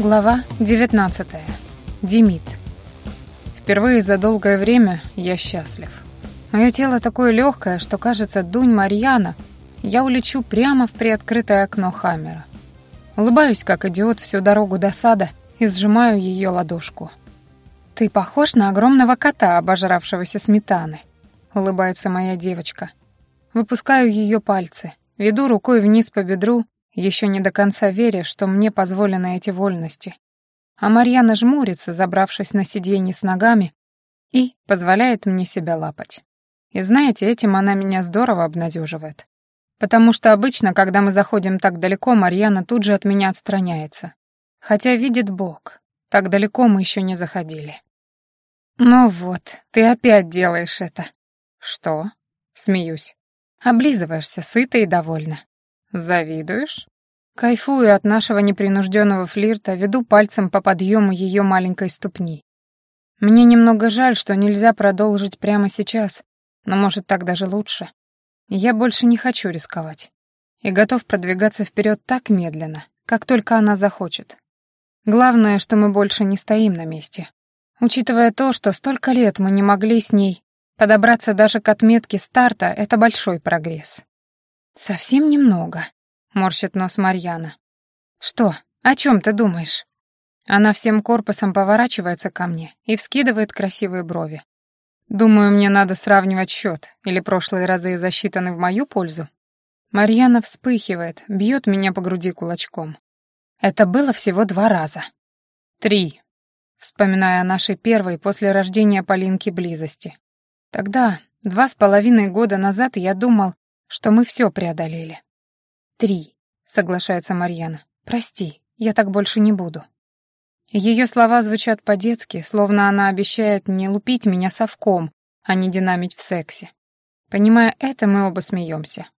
Глава 19. Демид. Впервые за долгое время я счастлив. Мое тело такое легкое, что кажется, дунь Марьяна, я улечу прямо в приоткрытое окно Хаммера. Улыбаюсь, как идиот, всю дорогу до сада и сжимаю ее ладошку. «Ты похож на огромного кота, обожравшегося сметаны», — улыбается моя девочка. Выпускаю ее пальцы, веду рукой вниз по бедру еще не до конца веря, что мне позволены эти вольности. А Марьяна жмурится, забравшись на сиденье с ногами, и позволяет мне себя лапать. И знаете, этим она меня здорово обнадеживает. Потому что обычно, когда мы заходим так далеко, Марьяна тут же от меня отстраняется. Хотя видит Бог, так далеко мы еще не заходили. «Ну вот, ты опять делаешь это». «Что?» — смеюсь. Облизываешься, сыто и довольна. Завидуешь? Кайфую от нашего непринужденного флирта, веду пальцем по подъему ее маленькой ступни. Мне немного жаль, что нельзя продолжить прямо сейчас, но, может, так даже лучше. Я больше не хочу рисковать. И готов продвигаться вперед так медленно, как только она захочет. Главное, что мы больше не стоим на месте. Учитывая то, что столько лет мы не могли с ней подобраться даже к отметке старта, это большой прогресс. «Совсем немного», — морщит нос Марьяна. «Что? О чем ты думаешь?» Она всем корпусом поворачивается ко мне и вскидывает красивые брови. «Думаю, мне надо сравнивать счет, или прошлые разы засчитаны в мою пользу?» Марьяна вспыхивает, бьет меня по груди кулачком. Это было всего два раза. Три. Вспоминая о нашей первой после рождения Полинки близости. Тогда, два с половиной года назад, я думал, что мы все преодолели. «Три», — соглашается Марьяна. «Прости, я так больше не буду». Ее слова звучат по-детски, словно она обещает не лупить меня совком, а не динамить в сексе. Понимая это, мы оба смеемся.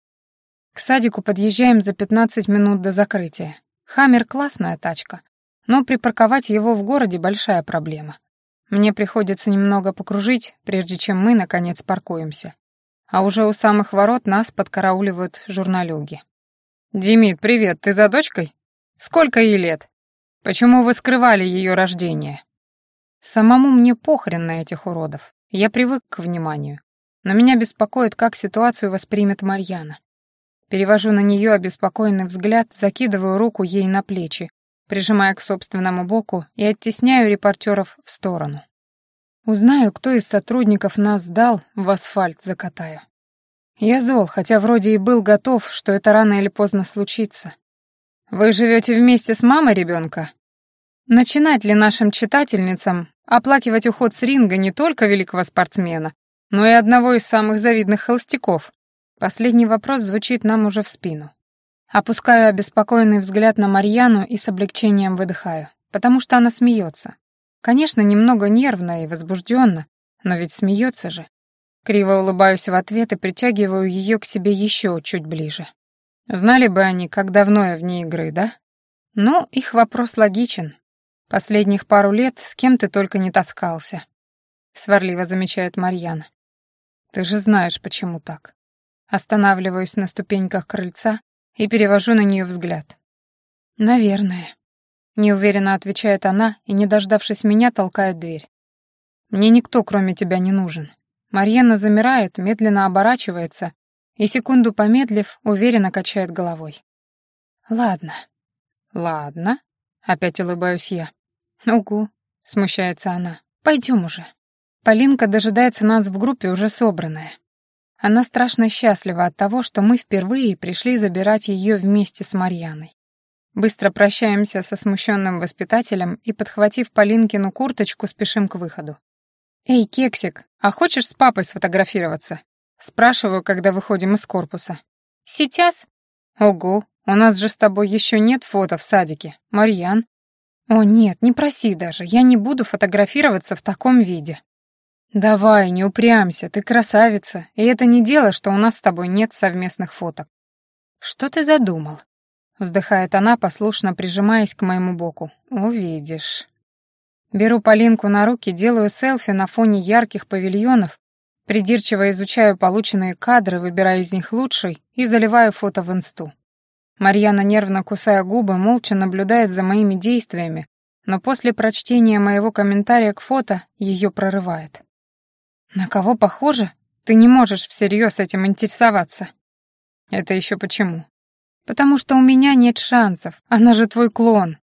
К садику подъезжаем за 15 минут до закрытия. Хаммер — классная тачка, но припарковать его в городе — большая проблема. Мне приходится немного покружить, прежде чем мы, наконец, паркуемся а уже у самых ворот нас подкарауливают журналюги. «Демид, привет, ты за дочкой? Сколько ей лет? Почему вы скрывали ее рождение?» Самому мне похрен на этих уродов. Я привык к вниманию. Но меня беспокоит, как ситуацию воспримет Марьяна. Перевожу на нее обеспокоенный взгляд, закидываю руку ей на плечи, прижимая к собственному боку и оттесняю репортеров в сторону. Узнаю, кто из сотрудников нас сдал, в асфальт закатаю. Я зол, хотя вроде и был готов, что это рано или поздно случится. Вы живете вместе с мамой ребенка? Начинать ли нашим читательницам оплакивать уход с ринга не только великого спортсмена, но и одного из самых завидных холостяков? Последний вопрос звучит нам уже в спину. Опускаю обеспокоенный взгляд на Марьяну и с облегчением выдыхаю, потому что она смеется. Конечно, немного нервно и возбужденно, но ведь смеется же. Криво улыбаюсь в ответ и притягиваю ее к себе еще чуть ближе. Знали бы они, как давно я вне игры, да? Ну, их вопрос логичен. Последних пару лет с кем ты только не таскался. Сварливо замечает Марьяна. Ты же знаешь, почему так. Останавливаюсь на ступеньках крыльца и перевожу на нее взгляд. Наверное. Неуверенно отвечает она и, не дождавшись меня, толкает дверь. «Мне никто, кроме тебя, не нужен». Марьяна замирает, медленно оборачивается и, секунду помедлив, уверенно качает головой. «Ладно». «Ладно», — опять улыбаюсь я. «Угу», — смущается она. «Пойдем уже». Полинка дожидается нас в группе, уже собранная. Она страшно счастлива от того, что мы впервые пришли забирать ее вместе с Марьяной. Быстро прощаемся со смущенным воспитателем и, подхватив Полинкину курточку, спешим к выходу. «Эй, Кексик, а хочешь с папой сфотографироваться?» Спрашиваю, когда выходим из корпуса. «Сейчас?» «Ого, у нас же с тобой еще нет фото в садике. Марьян?» «О, нет, не проси даже, я не буду фотографироваться в таком виде». «Давай, не упрямься, ты красавица, и это не дело, что у нас с тобой нет совместных фоток». «Что ты задумал?» Вздыхает она, послушно прижимаясь к моему боку. «Увидишь». Беру Полинку на руки, делаю селфи на фоне ярких павильонов, придирчиво изучаю полученные кадры, выбирая из них лучший и заливаю фото в инсту. Марьяна, нервно кусая губы, молча наблюдает за моими действиями, но после прочтения моего комментария к фото ее прорывает. «На кого похоже? Ты не можешь всерьез этим интересоваться». «Это еще почему?» «Потому что у меня нет шансов, она же твой клон».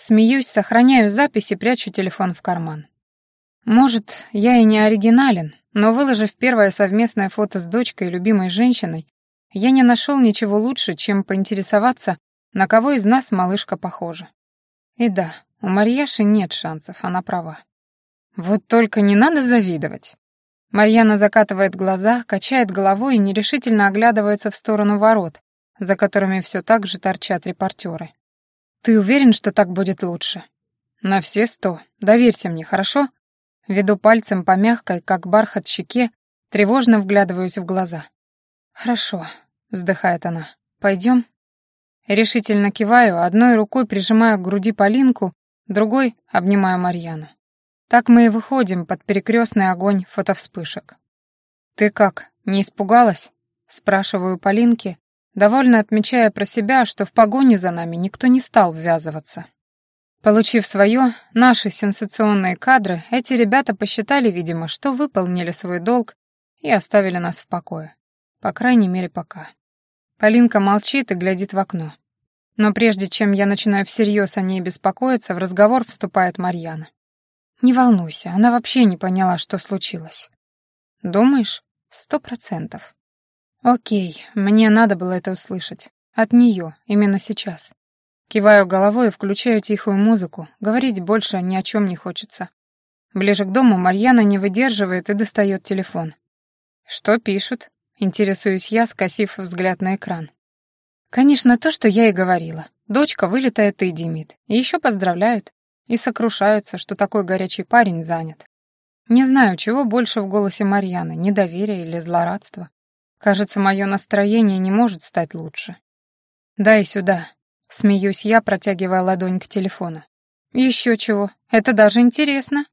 Смеюсь, сохраняю записи, прячу телефон в карман. Может, я и не оригинален, но выложив первое совместное фото с дочкой и любимой женщиной, я не нашел ничего лучше, чем поинтересоваться, на кого из нас малышка похожа. И да, у Марьяши нет шансов, она права. Вот только не надо завидовать. Марьяна закатывает глаза, качает головой и нерешительно оглядывается в сторону ворот, за которыми все так же торчат репортеры. «Ты уверен, что так будет лучше?» «На все сто. Доверься мне, хорошо?» Веду пальцем по мягкой, как бархат щеке, тревожно вглядываюсь в глаза. «Хорошо», — вздыхает она. «Пойдем?» Решительно киваю, одной рукой прижимаю к груди Полинку, другой обнимаю Марьяну. Так мы и выходим под перекрестный огонь фотовспышек. «Ты как, не испугалась?» — спрашиваю Полинки, довольно отмечая про себя, что в погоне за нами никто не стал ввязываться. Получив свое, наши сенсационные кадры, эти ребята посчитали, видимо, что выполнили свой долг и оставили нас в покое. По крайней мере, пока. Полинка молчит и глядит в окно. Но прежде чем я начинаю всерьез о ней беспокоиться, в разговор вступает Марьяна. «Не волнуйся, она вообще не поняла, что случилось». «Думаешь?» «Сто процентов». «Окей, мне надо было это услышать. От нее, именно сейчас. Киваю головой и включаю тихую музыку, говорить больше ни о чем не хочется. Ближе к дому Марьяна не выдерживает и достает телефон. «Что пишут?» — интересуюсь я, скосив взгляд на экран. «Конечно, то, что я и говорила. Дочка вылетает и Демид. И еще поздравляют. И сокрушаются, что такой горячий парень занят. Не знаю, чего больше в голосе Марьяны, недоверия или злорадства. Кажется, мое настроение не может стать лучше. «Дай сюда», Смеюсь я, протягивая ладонь к телефону. Еще чего, это даже интересно.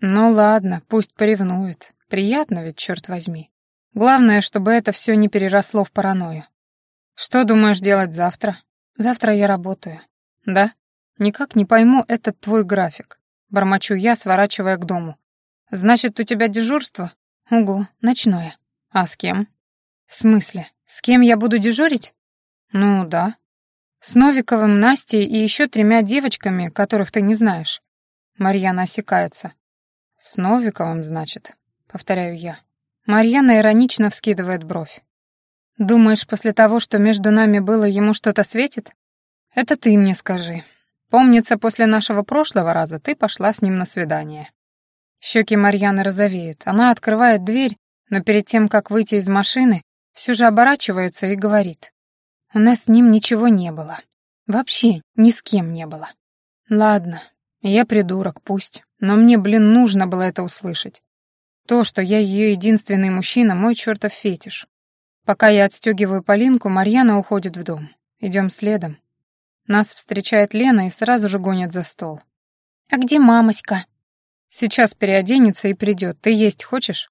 Ну ладно, пусть поревнует. Приятно ведь, черт возьми. Главное, чтобы это все не переросло в паранойю. Что думаешь делать завтра? Завтра я работаю. Да? Никак не пойму этот твой график. Бормочу я, сворачивая к дому. Значит, у тебя дежурство? Угу, ночное. А с кем? В смысле? С кем я буду дежурить? Ну да, с Новиковым, Настей и еще тремя девочками, которых ты не знаешь. Марьяна осекается. С Новиковым, значит, повторяю я. Марьяна иронично вскидывает бровь. Думаешь, после того, что между нами было, ему что-то светит? Это ты мне скажи. Помнится, после нашего прошлого раза ты пошла с ним на свидание. Щеки Марьяны розовеют. Она открывает дверь, но перед тем, как выйти из машины, все же оборачивается и говорит. У нас с ним ничего не было. Вообще ни с кем не было. Ладно, я придурок, пусть. Но мне, блин, нужно было это услышать. То, что я ее единственный мужчина, мой чертов фетиш. Пока я отстегиваю Полинку, Марьяна уходит в дом. Идем следом. Нас встречает Лена и сразу же гонит за стол. «А где мамоська?» «Сейчас переоденется и придет. Ты есть хочешь?»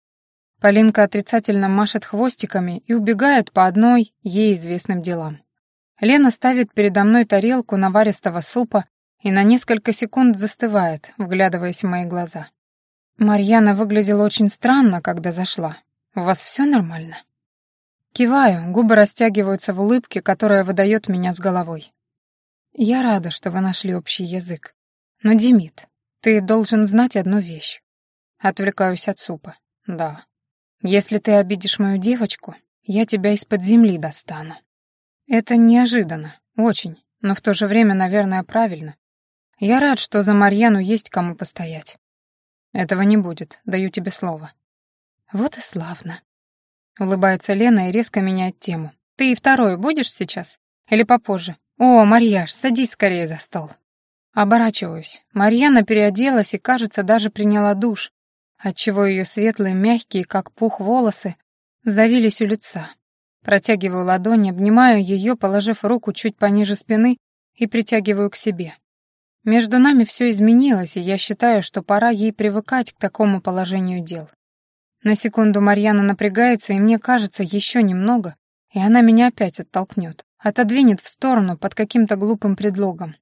Полинка отрицательно машет хвостиками и убегает по одной ей известным делам. Лена ставит передо мной тарелку наваристого супа и на несколько секунд застывает, вглядываясь в мои глаза. Марьяна выглядела очень странно, когда зашла. «У вас все нормально?» Киваю, губы растягиваются в улыбке, которая выдает меня с головой. «Я рада, что вы нашли общий язык. Но, Демид, ты должен знать одну вещь». Отвлекаюсь от супа. «Да». Если ты обидишь мою девочку, я тебя из-под земли достану. Это неожиданно, очень, но в то же время, наверное, правильно. Я рад, что за Марьяну есть кому постоять. Этого не будет, даю тебе слово. Вот и славно. Улыбается Лена и резко меняет тему. Ты и второй будешь сейчас? Или попозже? О, Марьяш, садись скорее за стол. Оборачиваюсь. Марьяна переоделась и, кажется, даже приняла душ, отчего ее светлые, мягкие, как пух, волосы завились у лица. Протягиваю ладони, обнимаю ее, положив руку чуть пониже спины и притягиваю к себе. Между нами все изменилось, и я считаю, что пора ей привыкать к такому положению дел. На секунду Марьяна напрягается, и мне кажется, еще немного, и она меня опять оттолкнет, отодвинет в сторону под каким-то глупым предлогом.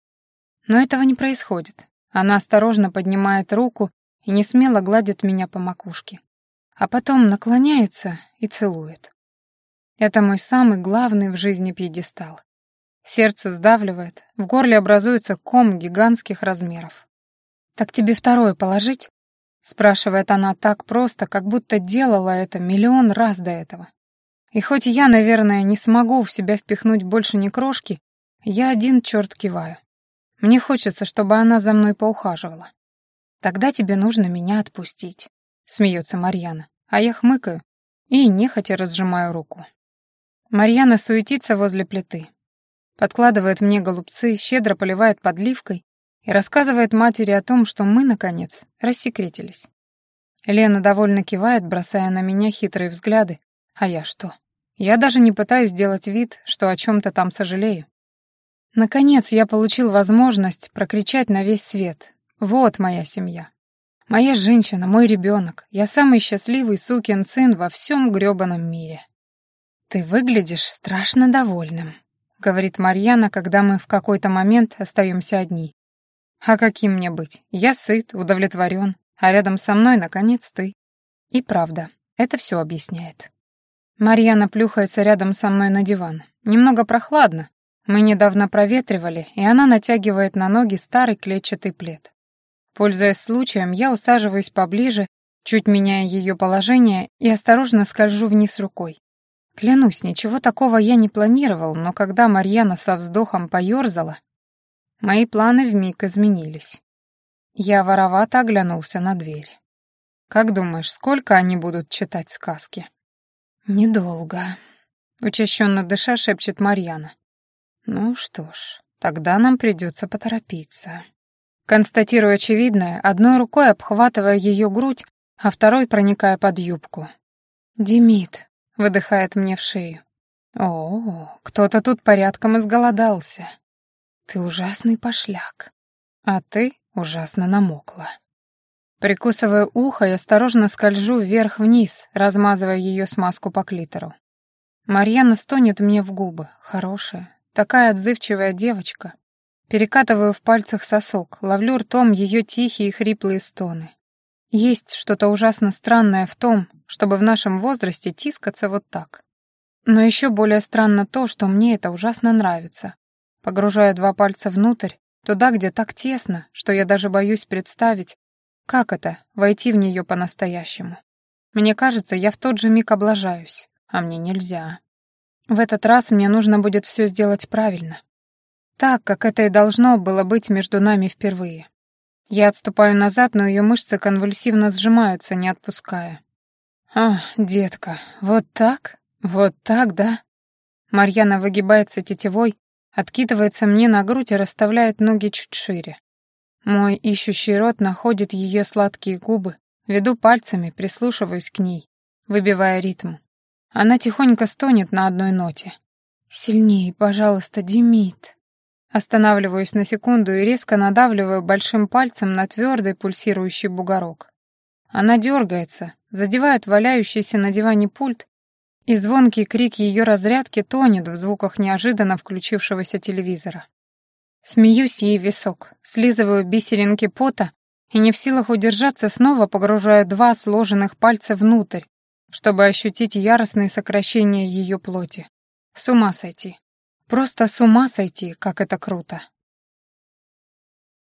Но этого не происходит. Она осторожно поднимает руку и не смело гладит меня по макушке. А потом наклоняется и целует. Это мой самый главный в жизни пьедестал. Сердце сдавливает, в горле образуется ком гигантских размеров. «Так тебе второе положить?» — спрашивает она так просто, как будто делала это миллион раз до этого. И хоть я, наверное, не смогу в себя впихнуть больше ни крошки, я один черт киваю. Мне хочется, чтобы она за мной поухаживала. Тогда тебе нужно меня отпустить, смеется Марьяна, а я хмыкаю и нехотя разжимаю руку. Марьяна суетится возле плиты, подкладывает мне голубцы, щедро поливает подливкой и рассказывает матери о том, что мы, наконец, рассекретились. Лена довольно кивает, бросая на меня хитрые взгляды. А я что? Я даже не пытаюсь сделать вид, что о чем-то там сожалею. Наконец я получил возможность прокричать на весь свет. Вот моя семья. Моя женщина, мой ребенок. Я самый счастливый сукин сын во всем грёбаном мире. «Ты выглядишь страшно довольным», — говорит Марьяна, когда мы в какой-то момент остаемся одни. «А каким мне быть? Я сыт, удовлетворен, а рядом со мной, наконец, ты». И правда, это все объясняет. Марьяна плюхается рядом со мной на диван. Немного прохладно, мы недавно проветривали, и она натягивает на ноги старый клетчатый плед. Пользуясь случаем, я усаживаюсь поближе, чуть меняя ее положение, и осторожно скольжу вниз рукой. Клянусь, ничего такого я не планировал, но когда Марьяна со вздохом поёрзала, мои планы вмиг изменились. Я воровато оглянулся на дверь. «Как думаешь, сколько они будут читать сказки?» «Недолго», — учащенно дыша шепчет Марьяна. Ну что ж, тогда нам придется поторопиться. Констатирую очевидное, одной рукой обхватывая ее грудь, а второй проникая под юбку. «Демид», — выдыхает мне в шею. «О, кто-то тут порядком изголодался. Ты ужасный пошляк, а ты ужасно намокла». Прикусывая ухо и осторожно скольжу вверх-вниз, размазывая ее смазку по клитору. Марьяна стонет мне в губы, хорошая, Такая отзывчивая девочка. Перекатываю в пальцах сосок, ловлю ртом ее тихие хриплые стоны. Есть что-то ужасно странное в том, чтобы в нашем возрасте тискаться вот так. Но еще более странно то, что мне это ужасно нравится. Погружаю два пальца внутрь, туда, где так тесно, что я даже боюсь представить, как это — войти в нее по-настоящему. Мне кажется, я в тот же миг облажаюсь, а мне нельзя. В этот раз мне нужно будет все сделать правильно. Так, как это и должно было быть между нами впервые. Я отступаю назад, но ее мышцы конвульсивно сжимаются, не отпуская. «А, детка, вот так? Вот так, да?» Марьяна выгибается тетевой, откидывается мне на грудь и расставляет ноги чуть шире. Мой ищущий рот находит ее сладкие губы, веду пальцами, прислушиваюсь к ней, выбивая ритм. Она тихонько стонет на одной ноте. «Сильнее, пожалуйста, Демид». Останавливаюсь на секунду и резко надавливаю большим пальцем на твердый пульсирующий бугорок. Она дергается, задевает валяющийся на диване пульт, и звонкий крик ее разрядки тонет в звуках неожиданно включившегося телевизора. Смеюсь ей в висок, слизываю бисеринки пота и не в силах удержаться, снова погружаю два сложенных пальца внутрь, чтобы ощутить яростные сокращения ее плоти. С ума сойти. Просто с ума сойти, как это круто.